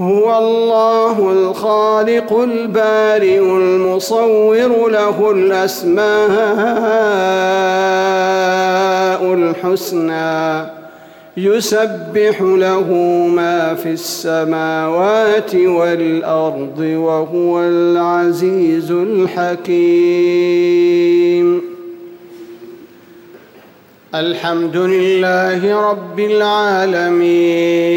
هو الله الخالق البارئ المصور له الأسماء الحسنى يسبح له ما في السماوات والأرض وهو العزيز الحكيم. الحمد لله رب العالمين.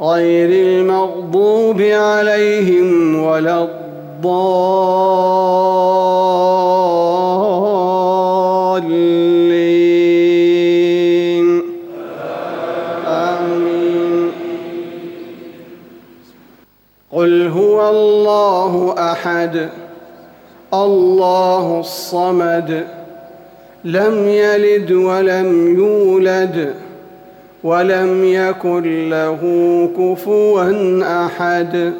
غير المغضوب عليهم ولا الضالين. آمين. قل هو الله أحد الله الصمد لم يلد ولم يولد. ولم يكن له كفوا أحد.